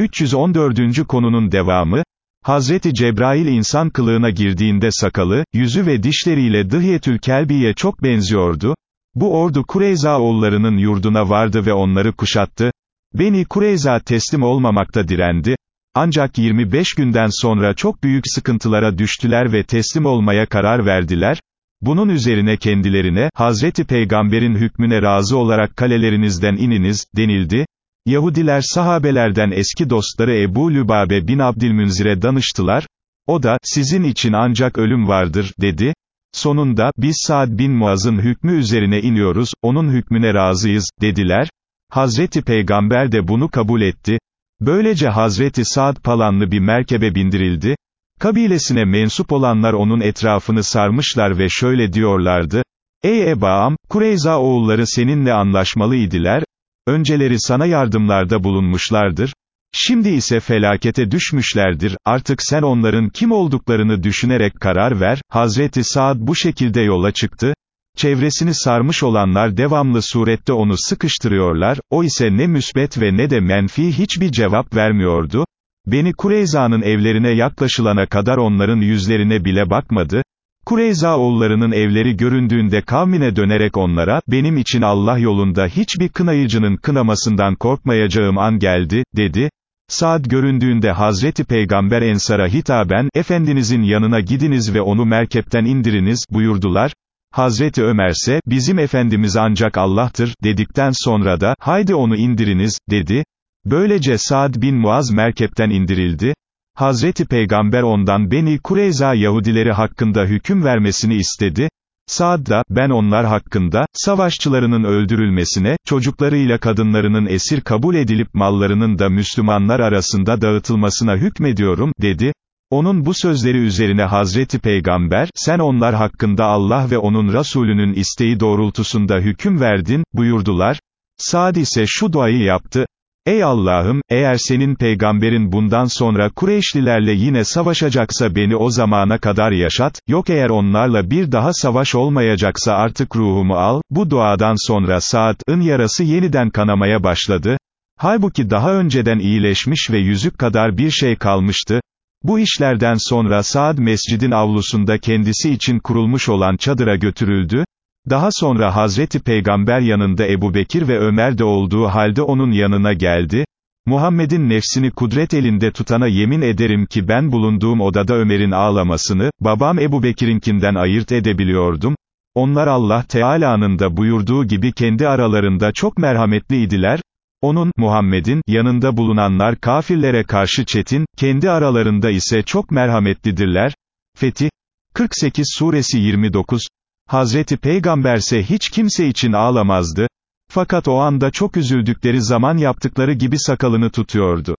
314. konunun devamı, Hazreti Cebrail insan kılığına girdiğinde sakalı, yüzü ve dişleriyle Dıhyetül Kelbi'ye çok benziyordu. Bu ordu Kureyza oğullarının yurduna vardı ve onları kuşattı. Beni Kureyza teslim olmamakta direndi. Ancak 25 günden sonra çok büyük sıkıntılara düştüler ve teslim olmaya karar verdiler. Bunun üzerine kendilerine, Hazreti Peygamber'in hükmüne razı olarak kalelerinizden ininiz, denildi. Yahudiler sahabelerden eski dostları Ebu Lübabe bin Abdülmünzir'e danıştılar, o da, sizin için ancak ölüm vardır, dedi. Sonunda, biz Sa'd bin Muaz'ın hükmü üzerine iniyoruz, onun hükmüne razıyız, dediler. Hazreti Peygamber de bunu kabul etti. Böylece Hazreti Sa'd palanlı bir merkebe bindirildi. Kabilesine mensup olanlar onun etrafını sarmışlar ve şöyle diyorlardı, Ey Ebaam, Kureyza oğulları seninle anlaşmalıydılar, önceleri sana yardımlarda bulunmuşlardır, şimdi ise felakete düşmüşlerdir, artık sen onların kim olduklarını düşünerek karar ver, Hazreti Saad bu şekilde yola çıktı, çevresini sarmış olanlar devamlı surette onu sıkıştırıyorlar, o ise ne müsbet ve ne de menfi hiçbir cevap vermiyordu, Beni Kureyza'nın evlerine yaklaşılana kadar onların yüzlerine bile bakmadı, Kureyza oğullarının evleri göründüğünde kavmine dönerek onlara, benim için Allah yolunda hiçbir kınayıcının kınamasından korkmayacağım an geldi, dedi. Saad göründüğünde Hazreti Peygamber Ensar'a hitaben, Efendinizin yanına gidiniz ve onu merkepten indiriniz, buyurdular. Hazreti Ömer ise, bizim Efendimiz ancak Allah'tır, dedikten sonra da, haydi onu indiriniz, dedi. Böylece Saad bin Muaz merkepten indirildi. Hazreti Peygamber ondan Beni Kureyza Yahudileri hakkında hüküm vermesini istedi. Saad da, ben onlar hakkında, savaşçılarının öldürülmesine, çocuklarıyla kadınlarının esir kabul edilip mallarının da Müslümanlar arasında dağıtılmasına hükmediyorum, dedi. Onun bu sözleri üzerine Hazreti Peygamber, sen onlar hakkında Allah ve onun Resulünün isteği doğrultusunda hüküm verdin, buyurdular. Saad ise şu duayı yaptı, Ey Allah'ım, eğer senin peygamberin bundan sonra Kureyşlilerle yine savaşacaksa beni o zamana kadar yaşat, yok eğer onlarla bir daha savaş olmayacaksa artık ruhumu al, bu duadan sonra Saad'ın yarası yeniden kanamaya başladı. Halbuki daha önceden iyileşmiş ve yüzük kadar bir şey kalmıştı. Bu işlerden sonra Saad mescidin avlusunda kendisi için kurulmuş olan çadıra götürüldü, daha sonra Hazreti Peygamber yanında Ebu Bekir ve Ömer de olduğu halde onun yanına geldi, Muhammed'in nefsini kudret elinde tutana yemin ederim ki ben bulunduğum odada Ömer'in ağlamasını, babam Ebu Bekir'inkinden ayırt edebiliyordum, onlar Allah Teala'nın da buyurduğu gibi kendi aralarında çok merhametliydiler, onun, Muhammed'in, yanında bulunanlar kafirlere karşı çetin, kendi aralarında ise çok merhametlidirler. Fetih, 48 suresi 29, Hazreti Peygamberse hiç kimse için ağlamazdı, fakat o anda çok üzüldükleri zaman yaptıkları gibi sakalını tutuyordu.